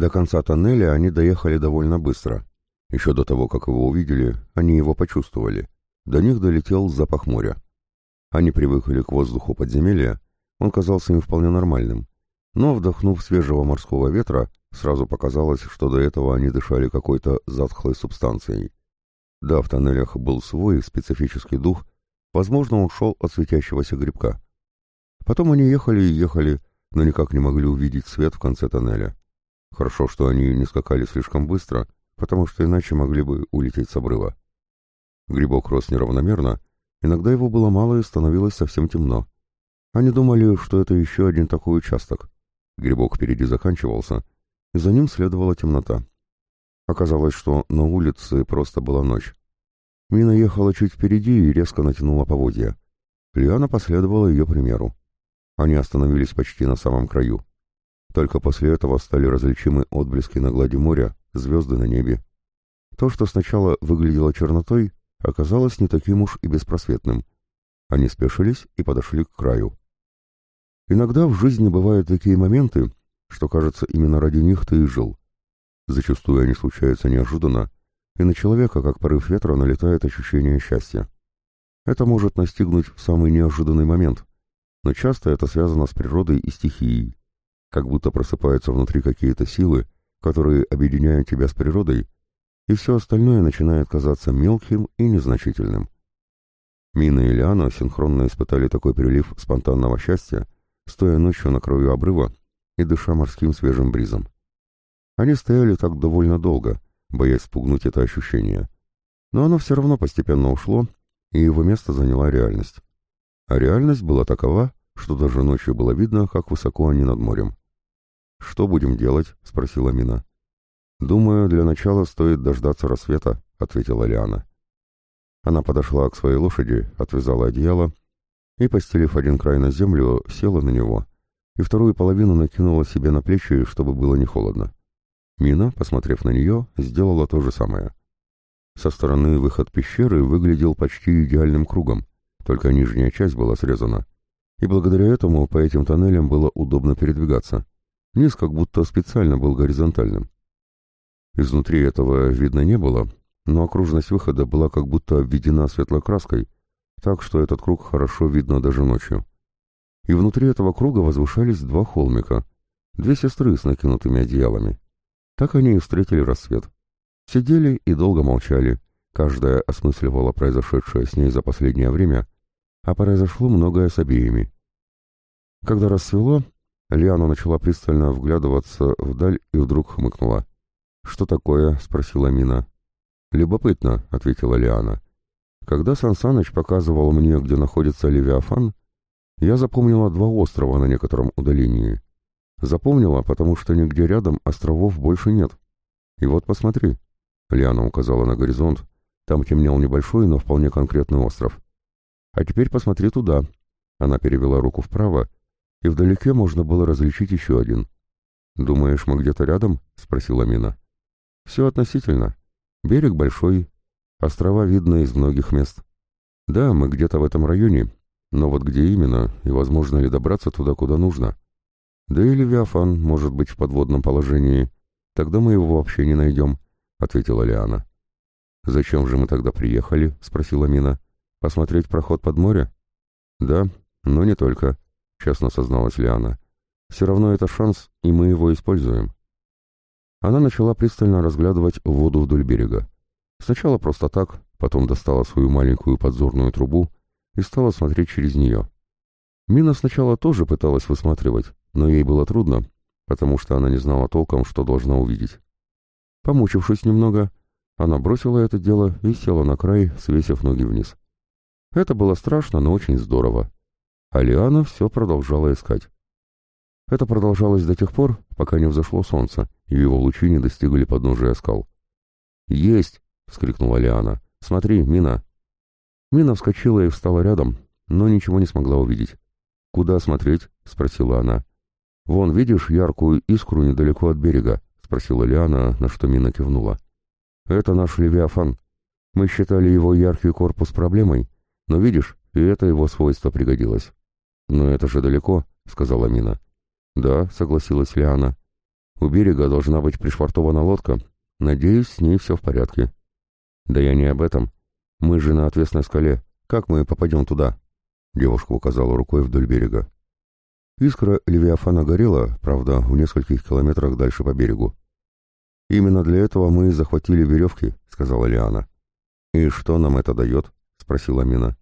До конца тоннеля они доехали довольно быстро. Еще до того, как его увидели, они его почувствовали. До них долетел запах моря. Они привыкли к воздуху подземелья, он казался им вполне нормальным. Но, вдохнув свежего морского ветра, сразу показалось, что до этого они дышали какой-то затхлой субстанцией. Да, в тоннелях был свой специфический дух, возможно, он шел от светящегося грибка. Потом они ехали и ехали, но никак не могли увидеть свет в конце тоннеля. Хорошо, что они не скакали слишком быстро, потому что иначе могли бы улететь с обрыва. Грибок рос неравномерно, иногда его было мало и становилось совсем темно. Они думали, что это еще один такой участок. Грибок впереди заканчивался, и за ним следовала темнота. Оказалось, что на улице просто была ночь. Мина ехала чуть впереди и резко натянула поводья. Лиана последовала ее примеру. Они остановились почти на самом краю. Только после этого стали различимы отблески на глади моря, звезды на небе. То, что сначала выглядело чернотой, оказалось не таким уж и беспросветным. Они спешились и подошли к краю. Иногда в жизни бывают такие моменты, что, кажется, именно ради них ты и жил. Зачастую они случаются неожиданно, и на человека, как порыв ветра, налетает ощущение счастья. Это может настигнуть в самый неожиданный момент, но часто это связано с природой и стихией, как будто просыпаются внутри какие-то силы, которые объединяют тебя с природой, и все остальное начинает казаться мелким и незначительным. Мина и Лиана синхронно испытали такой прилив спонтанного счастья, стоя ночью на краю обрыва и дыша морским свежим бризом. Они стояли так довольно долго, боясь спугнуть это ощущение. Но оно все равно постепенно ушло, и его место заняла реальность. А реальность была такова, что даже ночью было видно, как высоко они над морем. «Что будем делать?» — спросила Мина. «Думаю, для начала стоит дождаться рассвета», — ответила Лиана. Она подошла к своей лошади, отвязала одеяло и, постелив один край на землю, села на него и вторую половину накинула себе на плечи, чтобы было не холодно. Мина, посмотрев на нее, сделала то же самое. Со стороны выход пещеры выглядел почти идеальным кругом, только нижняя часть была срезана, и благодаря этому по этим тоннелям было удобно передвигаться. Низ как будто специально был горизонтальным. Изнутри этого видно не было, но окружность выхода была как будто обведена светлой краской, так что этот круг хорошо видно даже ночью. И внутри этого круга возвышались два холмика, две сестры с накинутыми одеялами. Так они и встретили рассвет. Сидели и долго молчали, каждая осмысливала произошедшее с ней за последнее время, а произошло многое с обеими. Когда рассвело, Лиана начала пристально вглядываться вдаль и вдруг хмыкнула. «Что такое?» — спросила Мина. «Любопытно», — ответила Лиана. «Когда Сансаныч показывал мне, где находится Левиафан, я запомнила два острова на некотором удалении. Запомнила, потому что нигде рядом островов больше нет. И вот посмотри». Лиана указала на горизонт. Там темнел небольшой, но вполне конкретный остров. «А теперь посмотри туда». Она перевела руку вправо, и вдалеке можно было различить еще один. «Думаешь, мы где-то рядом?» — спросила Мина. «Все относительно. Берег большой, острова видно из многих мест. Да, мы где-то в этом районе, но вот где именно и возможно ли добраться туда, куда нужно? Да и Левиафан может быть в подводном положении. Тогда мы его вообще не найдем», — ответила Лиана. «Зачем же мы тогда приехали?» — спросила Мина. «Посмотреть проход под море?» «Да, но не только», — честно созналась Лиана. «Все равно это шанс, и мы его используем». Она начала пристально разглядывать воду вдоль берега. Сначала просто так, потом достала свою маленькую подзорную трубу и стала смотреть через нее. Мина сначала тоже пыталась высматривать, но ей было трудно, потому что она не знала толком, что должна увидеть. Помучившись немного, она бросила это дело и села на край, свесив ноги вниз. Это было страшно, но очень здорово. Алиана все продолжала искать. Это продолжалось до тех пор, пока не взошло солнце, и его лучи не достигли подножия скал. «Есть!» — вскрикнула Лиана. «Смотри, Мина!» Мина вскочила и встала рядом, но ничего не смогла увидеть. «Куда смотреть?» — спросила она. «Вон, видишь яркую искру недалеко от берега?» — спросила Лиана, на что Мина кивнула. «Это наш Левиафан. Мы считали его яркий корпус проблемой, но видишь, и это его свойство пригодилось. «Но это же далеко», — сказала Мина. «Да», — согласилась Лиана. У берега должна быть пришвартована лодка. Надеюсь, с ней все в порядке. Да я не об этом. Мы же на отвесной скале. Как мы попадем туда? Девушка указала рукой вдоль берега. Искра Левиафана горела, правда, в нескольких километрах дальше по берегу. «Именно для этого мы и захватили веревки», — сказала Лиана. «И что нам это дает?» — спросила Мина.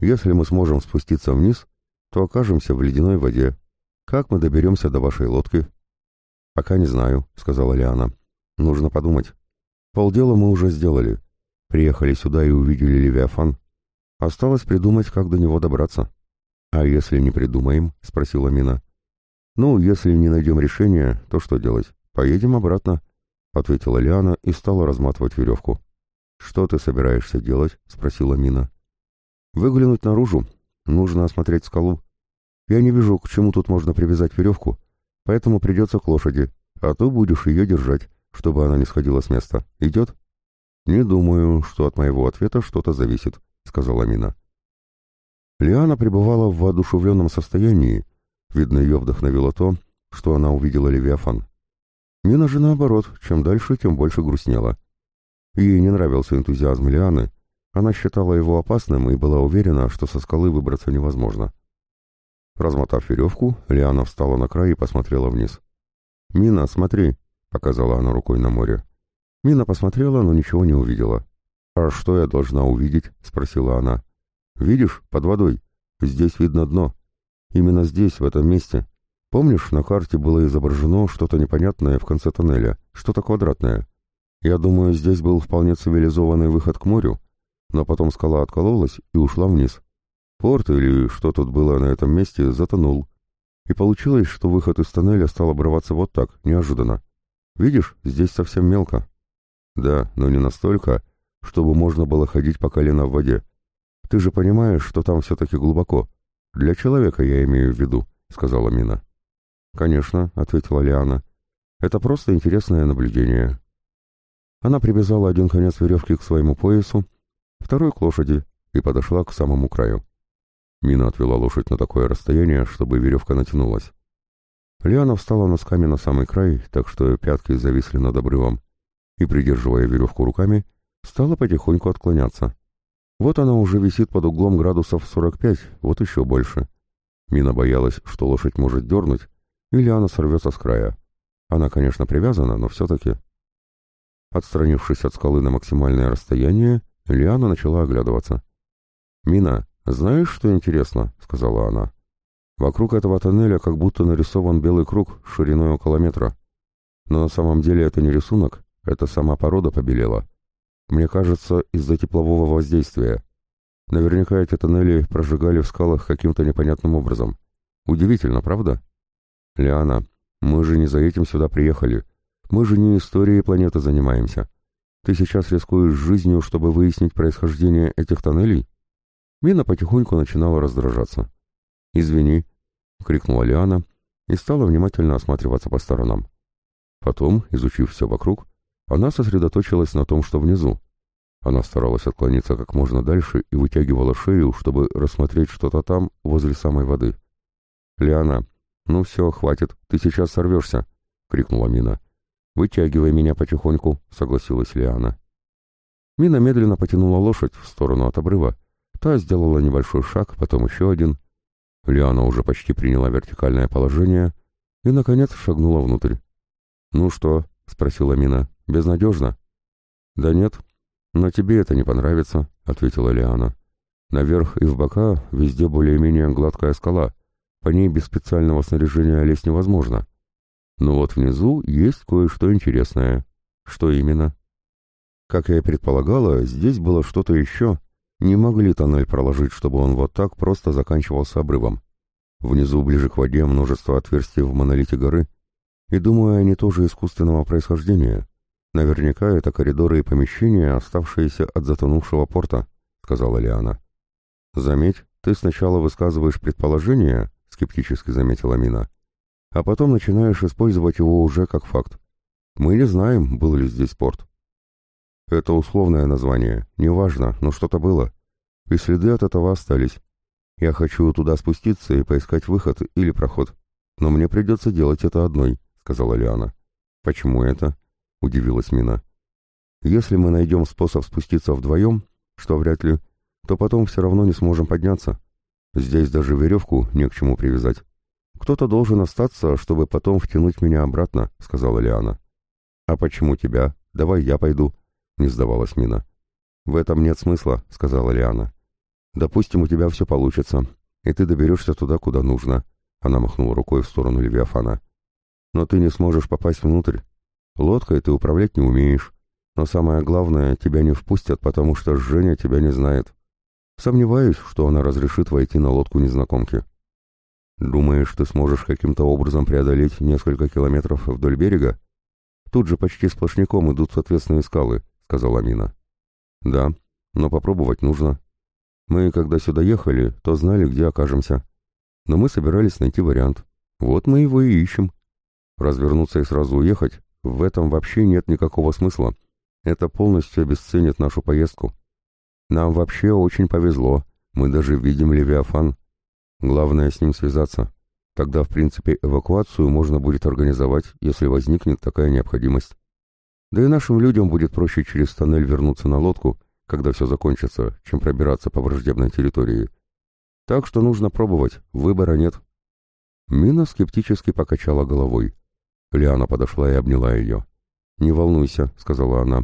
«Если мы сможем спуститься вниз, то окажемся в ледяной воде. Как мы доберемся до вашей лодки?» «Пока не знаю», — сказала Лиана. «Нужно подумать. Полдела мы уже сделали. Приехали сюда и увидели Левиафан. Осталось придумать, как до него добраться». «А если не придумаем?» — спросила Мина. «Ну, если не найдем решения, то что делать? Поедем обратно», — ответила Лиана и стала разматывать веревку. «Что ты собираешься делать?» — спросила Мина. «Выглянуть наружу. Нужно осмотреть скалу. Я не вижу, к чему тут можно привязать веревку, поэтому придется к лошади, а ты будешь ее держать, чтобы она не сходила с места. Идет?» «Не думаю, что от моего ответа что-то зависит», — сказала Мина. Лиана пребывала в воодушевленном состоянии. Видно, ее вдохновило то, что она увидела Левиафан. Мина же наоборот, чем дальше, тем больше грустнела. Ей не нравился энтузиазм Лианы, она считала его опасным и была уверена, что со скалы выбраться невозможно. Размотав веревку, Лиана встала на край и посмотрела вниз. «Мина, смотри!» — показала она рукой на море. Мина посмотрела, но ничего не увидела. «А что я должна увидеть?» — спросила она. «Видишь, под водой. Здесь видно дно. Именно здесь, в этом месте. Помнишь, на карте было изображено что-то непонятное в конце тоннеля, что-то квадратное? Я думаю, здесь был вполне цивилизованный выход к морю, но потом скала откололась и ушла вниз. Порт или что тут было на этом месте затонул. И получилось, что выход из тоннеля стал обрываться вот так, неожиданно. Видишь, здесь совсем мелко. Да, но не настолько, чтобы можно было ходить по колено в воде. Ты же понимаешь, что там все-таки глубоко. Для человека я имею в виду, сказала Мина. Конечно, ответила Лиана. Это просто интересное наблюдение. Она привязала один конец веревки к своему поясу, второй к лошади и подошла к самому краю. Мина отвела лошадь на такое расстояние, чтобы веревка натянулась. Лиана встала носками на самый край, так что пятки зависли над обрывом, и, придерживая веревку руками, стала потихоньку отклоняться. Вот она уже висит под углом градусов 45, вот еще больше. Мина боялась, что лошадь может дернуть, и Лиана сорвется с края. Она, конечно, привязана, но все-таки... Отстранившись от скалы на максимальное расстояние, Лиана начала оглядываться. «Мина, «Знаешь, что интересно?» — сказала она. «Вокруг этого тоннеля как будто нарисован белый круг шириной около метра. Но на самом деле это не рисунок, это сама порода побелела. Мне кажется, из-за теплового воздействия. Наверняка эти тоннели прожигали в скалах каким-то непонятным образом. Удивительно, правда? Лиана, мы же не за этим сюда приехали. Мы же не историей планеты занимаемся. Ты сейчас рискуешь жизнью, чтобы выяснить происхождение этих тоннелей?» Мина потихоньку начинала раздражаться. «Извини», — крикнула Лиана и стала внимательно осматриваться по сторонам. Потом, изучив все вокруг, она сосредоточилась на том, что внизу. Она старалась отклониться как можно дальше и вытягивала шею, чтобы рассмотреть что-то там, возле самой воды. «Лиана, ну все, хватит, ты сейчас сорвешься», — крикнула Мина. «Вытягивай меня потихоньку», — согласилась Лиана. Мина медленно потянула лошадь в сторону от обрыва, Та сделала небольшой шаг, потом еще один. Лиана уже почти приняла вертикальное положение и, наконец, шагнула внутрь. «Ну что?» — спросила Мина. «Безнадежно?» «Да нет, но тебе это не понравится», — ответила Лиана. «Наверх и в бока везде более-менее гладкая скала. По ней без специального снаряжения лезть невозможно. Но вот внизу есть кое-что интересное. Что именно?» Как я и предполагала, здесь было что-то еще, не могли тоннель проложить, чтобы он вот так просто заканчивался обрывом. Внизу, ближе к воде, множество отверстий в монолите горы, и, думаю, они тоже искусственного происхождения. Наверняка это коридоры и помещения, оставшиеся от затонувшего порта, — сказала Лиана. Заметь, ты сначала высказываешь предположение, — скептически заметила Мина, — а потом начинаешь использовать его уже как факт. Мы не знаем, был ли здесь порт. Это условное название, неважно, но что-то было. И следы от этого остались. Я хочу туда спуститься и поискать выход или проход. Но мне придется делать это одной, сказала Лиана. «Почему это?» — удивилась Мина. «Если мы найдем способ спуститься вдвоем, что вряд ли, то потом все равно не сможем подняться. Здесь даже веревку не к чему привязать. Кто-то должен остаться, чтобы потом втянуть меня обратно», — сказала Лиана. «А почему тебя? Давай я пойду», — не сдавалась Мина. «В этом нет смысла», — сказала Лиана. «Допустим, у тебя все получится, и ты доберешься туда, куда нужно», — она махнула рукой в сторону Левиафана. «Но ты не сможешь попасть внутрь. Лодкой ты управлять не умеешь. Но самое главное, тебя не впустят, потому что Женя тебя не знает. Сомневаюсь, что она разрешит войти на лодку незнакомки». «Думаешь, ты сможешь каким-то образом преодолеть несколько километров вдоль берега?» «Тут же почти сплошняком идут соответственные скалы», — сказала Мина. «Да, но попробовать нужно. Мы, когда сюда ехали, то знали, где окажемся. Но мы собирались найти вариант. Вот мы его и ищем. Развернуться и сразу уехать — в этом вообще нет никакого смысла. Это полностью обесценит нашу поездку. Нам вообще очень повезло. Мы даже видим Левиафан. Главное с ним связаться. Тогда, в принципе, эвакуацию можно будет организовать, если возникнет такая необходимость. Да и нашим людям будет проще через тоннель вернуться на лодку, когда все закончится, чем пробираться по враждебной территории. Так что нужно пробовать, выбора нет. Мина скептически покачала головой. Лиана подошла и обняла ее. «Не волнуйся», — сказала она.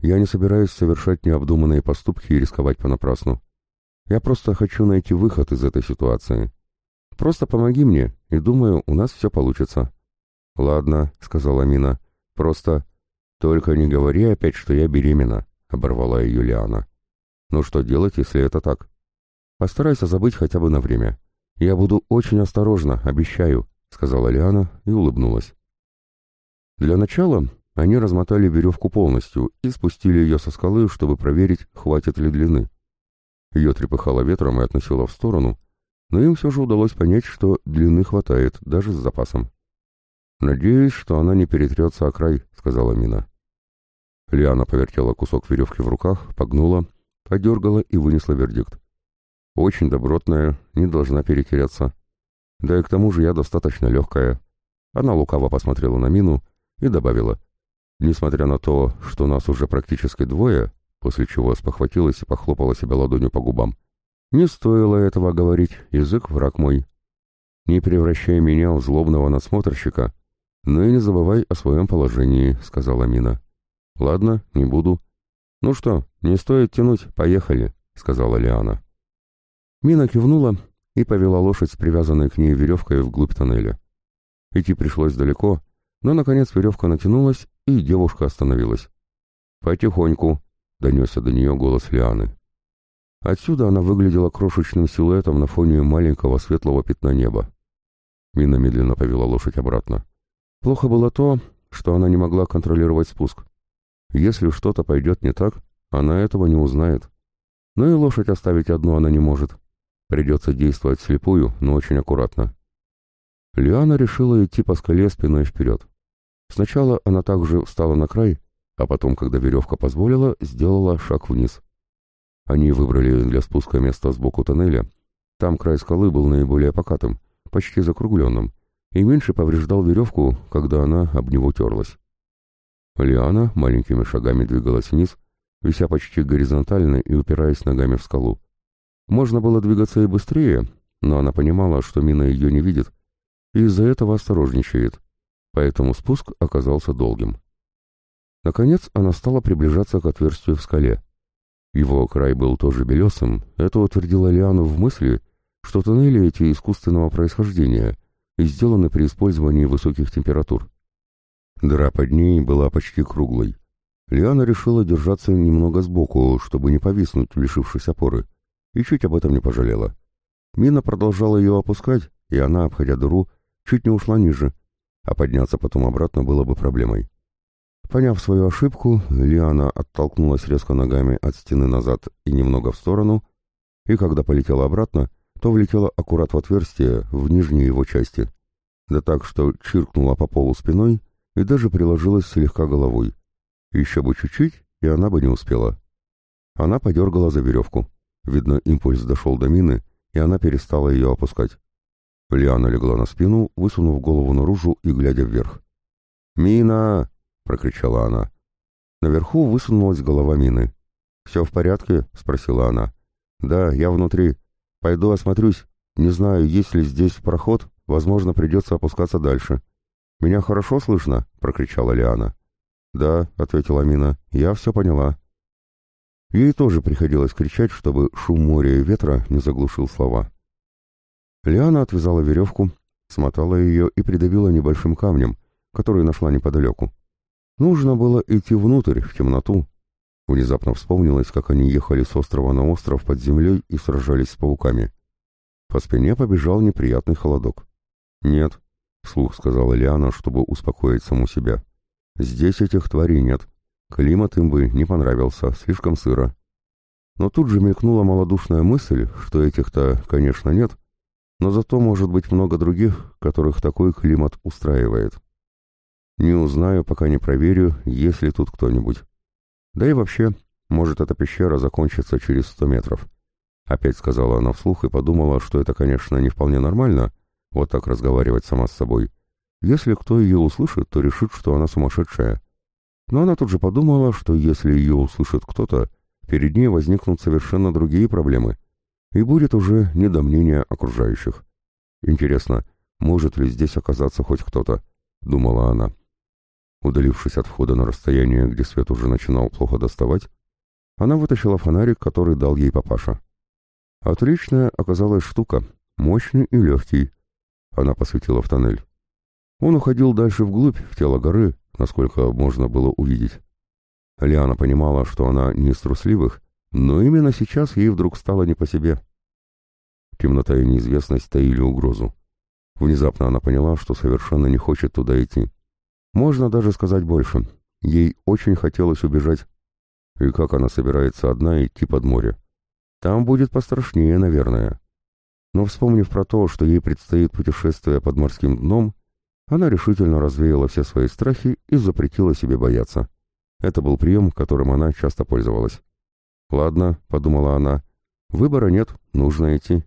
«Я не собираюсь совершать необдуманные поступки и рисковать понапрасну. Я просто хочу найти выход из этой ситуации. Просто помоги мне, и думаю, у нас все получится». «Ладно», — сказала Мина. «Просто «Только не говори опять, что я беременна», — оборвала ее Лиана. «Ну что делать, если это так?» «Постарайся забыть хотя бы на время. Я буду очень осторожна, обещаю», — сказала Лиана и улыбнулась. Для начала они размотали веревку полностью и спустили ее со скалы, чтобы проверить, хватит ли длины. Ее трепыхало ветром и относило в сторону, но им все же удалось понять, что длины хватает, даже с запасом. «Надеюсь, что она не перетрется о край», — сказала Мина. Лиана повертела кусок веревки в руках, погнула, подергала и вынесла вердикт. «Очень добротная, не должна перетеряться. Да и к тому же я достаточно легкая». Она лукаво посмотрела на Мину и добавила. «Несмотря на то, что нас уже практически двое», после чего спохватилась и похлопала себя ладонью по губам, «не стоило этого говорить, язык враг мой. Не превращай меня в злобного надсмотрщика, но и не забывай о своем положении», — сказала Мина. «Ладно, не буду». «Ну что, не стоит тянуть, поехали», — сказала Лиана. Мина кивнула и повела лошадь с привязанной к ней веревкой вглубь тоннеля. Идти пришлось далеко, но, наконец, веревка натянулась, и девушка остановилась. «Потихоньку», — донесся до нее голос Лианы. Отсюда она выглядела крошечным силуэтом на фоне маленького светлого пятна неба. Мина медленно повела лошадь обратно. Плохо было то, что она не могла контролировать спуск. Если что-то пойдет не так, она этого не узнает. Но и лошадь оставить одну она не может. Придется действовать слепую, но очень аккуратно. Лиана решила идти по скале спиной вперед. Сначала она также встала на край, а потом, когда веревка позволила, сделала шаг вниз. Они выбрали для спуска место сбоку тоннеля. Там край скалы был наиболее покатым, почти закругленным, и меньше повреждал веревку, когда она об него терлась. Лиана маленькими шагами двигалась вниз, вися почти горизонтально и упираясь ногами в скалу. Можно было двигаться и быстрее, но она понимала, что мина ее не видит, и из-за этого осторожничает, поэтому спуск оказался долгим. Наконец она стала приближаться к отверстию в скале. Его край был тоже белесым, это утвердило Лиану в мысли, что тоннели эти искусственного происхождения и сделаны при использовании высоких температур. Дыра под ней была почти круглой. Лиана решила держаться немного сбоку, чтобы не повиснуть, лишившись опоры, и чуть об этом не пожалела. Мина продолжала ее опускать, и она, обходя дыру, чуть не ушла ниже, а подняться потом обратно было бы проблемой. Поняв свою ошибку, Лиана оттолкнулась резко ногами от стены назад и немного в сторону, и когда полетела обратно, то влетела аккурат в отверстие в нижней его части, да так, что чиркнула по полу спиной и даже приложилась слегка головой. Еще бы чуть-чуть, и она бы не успела. Она подергала за веревку. Видно, импульс дошел до мины, и она перестала ее опускать. Лиана легла на спину, высунув голову наружу и глядя вверх. «Мина!» — прокричала она. Наверху высунулась голова Мины. «Все в порядке?» — спросила она. «Да, я внутри. Пойду осмотрюсь. Не знаю, есть ли здесь проход. Возможно, придется опускаться дальше». «Меня хорошо слышно?» — прокричала Лиана. «Да», — ответила Мина, — «я все поняла». Ей тоже приходилось кричать, чтобы шум моря и ветра не заглушил слова. Лиана отвязала веревку, смотала ее и придавила небольшим камнем, который нашла неподалеку. Нужно было идти внутрь, в темноту. Внезапно вспомнилось, как они ехали с острова на остров под землей и сражались с пауками. По спине побежал неприятный холодок. «Нет», — вслух сказала Лиана, чтобы успокоить саму себя. «Здесь этих тварей нет. Климат им бы не понравился, слишком сыро. Но тут же мелькнула малодушная мысль, что этих-то, конечно, нет, но зато может быть много других, которых такой климат устраивает. Не узнаю, пока не проверю, есть ли тут кто-нибудь. Да и вообще, может, эта пещера закончится через сто метров. Опять сказала она вслух и подумала, что это, конечно, не вполне нормально, вот так разговаривать сама с собой. Если кто ее услышит, то решит, что она сумасшедшая. Но она тут же подумала, что если ее услышит кто-то, перед ней возникнут совершенно другие проблемы, и будет уже не до мнения окружающих. Интересно, может ли здесь оказаться хоть кто-то, думала она. Удалившись от входа на расстояние, где свет уже начинал плохо доставать, она вытащила фонарик, который дал ей папаша. Отличная оказалась штука, мощный и легкий. Она посветила в тоннель. Он уходил дальше вглубь, в тело горы, насколько можно было увидеть. Лиана понимала, что она не из трусливых, но именно сейчас ей вдруг стало не по себе. Темнота и неизвестность таили угрозу. Внезапно она поняла, что совершенно не хочет туда идти. Можно даже сказать больше. Ей очень хотелось убежать. И как она собирается одна идти под море? Там будет пострашнее, наверное. Но вспомнив про то, что ей предстоит путешествие под морским дном, она решительно развеяла все свои страхи и запретила себе бояться. Это был прием, которым она часто пользовалась. «Ладно», — подумала она, — «выбора нет, нужно идти».